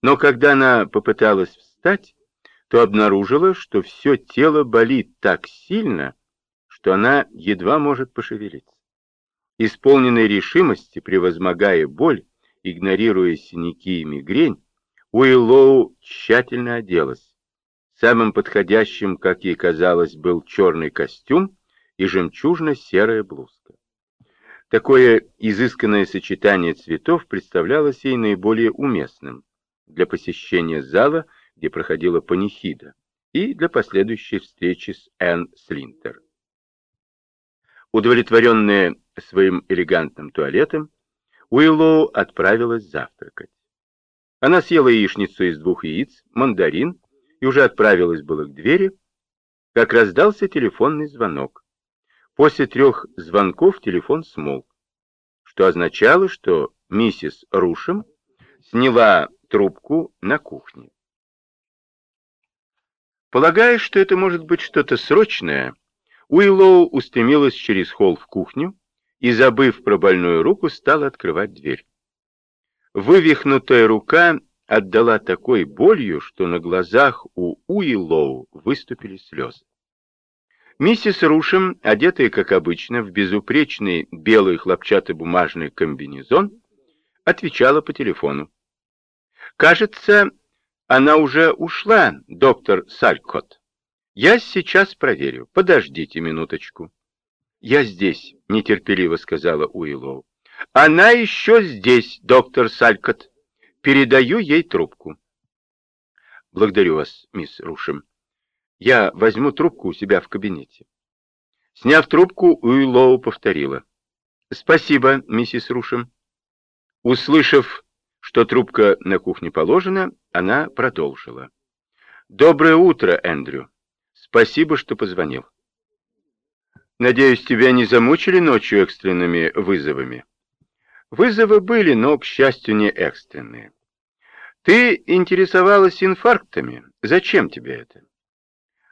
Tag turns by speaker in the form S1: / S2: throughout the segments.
S1: Но когда она попыталась встать, то обнаружила, что все тело болит так сильно, что она едва может пошевелиться. Исполненной решимости, превозмогая боль, игнорируя синяки и мигрень, Уиллоу тщательно оделась. Самым подходящим, как ей казалось, был черный костюм и жемчужно-серая блузка. Такое изысканное сочетание цветов представлялось ей наиболее уместным для посещения зала, где проходила панихида, и для последующей встречи с Энн Слинтер. Удовлетворенная своим элегантным туалетом, Уиллоу отправилась завтракать. Она съела яичницу из двух яиц, мандарин и уже отправилась было к двери, как раздался телефонный звонок. После трех звонков телефон смолк, что означало, что миссис Рушем сняла трубку на кухне. Полагая, что это может быть что-то срочное, Уиллоу устремилась через холл в кухню и, забыв про больную руку, стала открывать дверь. Вывихнутая рука отдала такой болью, что на глазах у Уиллоу выступили слезы. Миссис Рушем, одетая, как обычно, в безупречный белый хлопчатобумажный комбинезон, отвечала по телефону. «Кажется, она уже ушла, доктор Салькот. Я сейчас проверю. Подождите минуточку». «Я здесь», — нетерпеливо сказала Уиллоу. «Она еще здесь, доктор Салькот. Передаю ей трубку». «Благодарю вас, мисс Рушем. Я возьму трубку у себя в кабинете». Сняв трубку, Уиллоу повторила. «Спасибо, миссис Рушем». Услышав, что трубка на кухне положена, она продолжила. «Доброе утро, Эндрю. Спасибо, что позвонил. Надеюсь, тебя не замучили ночью экстренными вызовами?» Вызовы были, но, к счастью, не экстренные. «Ты интересовалась инфарктами. Зачем тебе это?»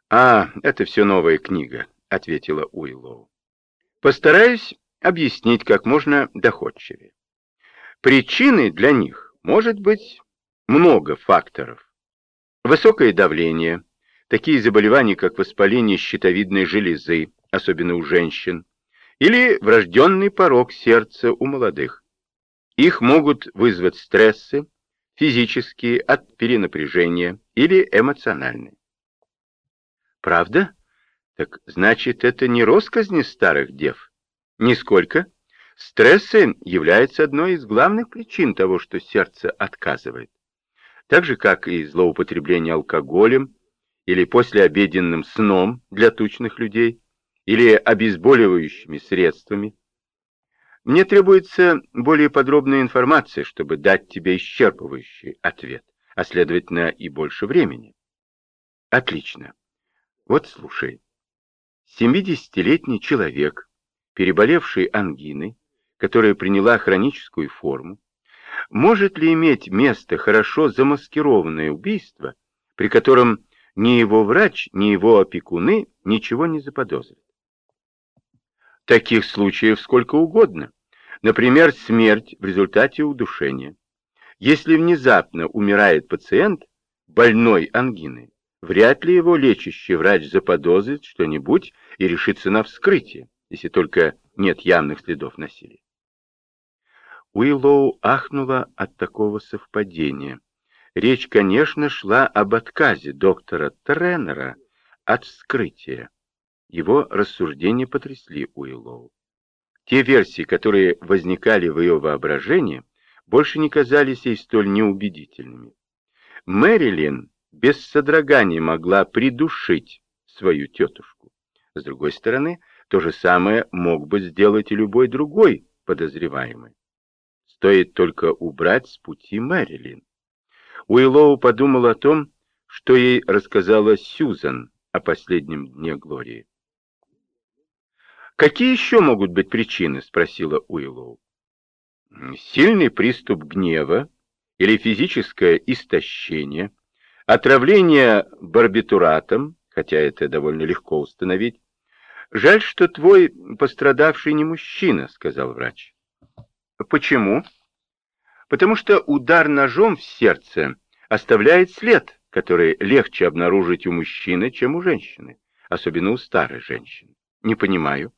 S1: «А, это все новая книга», — ответила Уиллоу. «Постараюсь объяснить как можно доходчивее. Причиной для них может быть много факторов. Высокое давление, такие заболевания, как воспаление щитовидной железы, особенно у женщин, или врожденный порог сердца у молодых. Их могут вызвать стрессы, физические от перенапряжения или эмоциональные. Правда? Так значит, это не росказни старых дев? Нисколько. Стрессы являются одной из главных причин того, что сердце отказывает. Так же, как и злоупотребление алкоголем или послеобеденным сном для тучных людей, или обезболивающими средствами. Мне требуется более подробная информация, чтобы дать тебе исчерпывающий ответ, а следовательно и больше времени. Отлично. Вот слушай. 70-летний человек, переболевший ангиной, которая приняла хроническую форму, может ли иметь место хорошо замаскированное убийство, при котором ни его врач, ни его опекуны ничего не заподозрят? Таких случаев сколько угодно. Например, смерть в результате удушения. Если внезапно умирает пациент, больной ангиной, вряд ли его лечащий врач заподозрит что-нибудь и решится на вскрытие, если только нет явных следов насилия. Уиллоу ахнула от такого совпадения. Речь, конечно, шла об отказе доктора Тренера от вскрытия. Его рассуждения потрясли Уиллоу. Те версии, которые возникали в ее воображении, больше не казались ей столь неубедительными. Мэрилин без содрогания могла придушить свою тетушку. С другой стороны, то же самое мог бы сделать и любой другой подозреваемый. Стоит только убрать с пути Мэрилин. Уиллоу подумал о том, что ей рассказала Сьюзан о последнем дне Глории. «Какие еще могут быть причины?» — спросила Уиллоу. «Сильный приступ гнева или физическое истощение, отравление барбитуратом, хотя это довольно легко установить. Жаль, что твой пострадавший не мужчина», — сказал врач. «Почему?» «Потому что удар ножом в сердце оставляет след, который легче обнаружить у мужчины, чем у женщины, особенно у старой женщины. Не понимаю.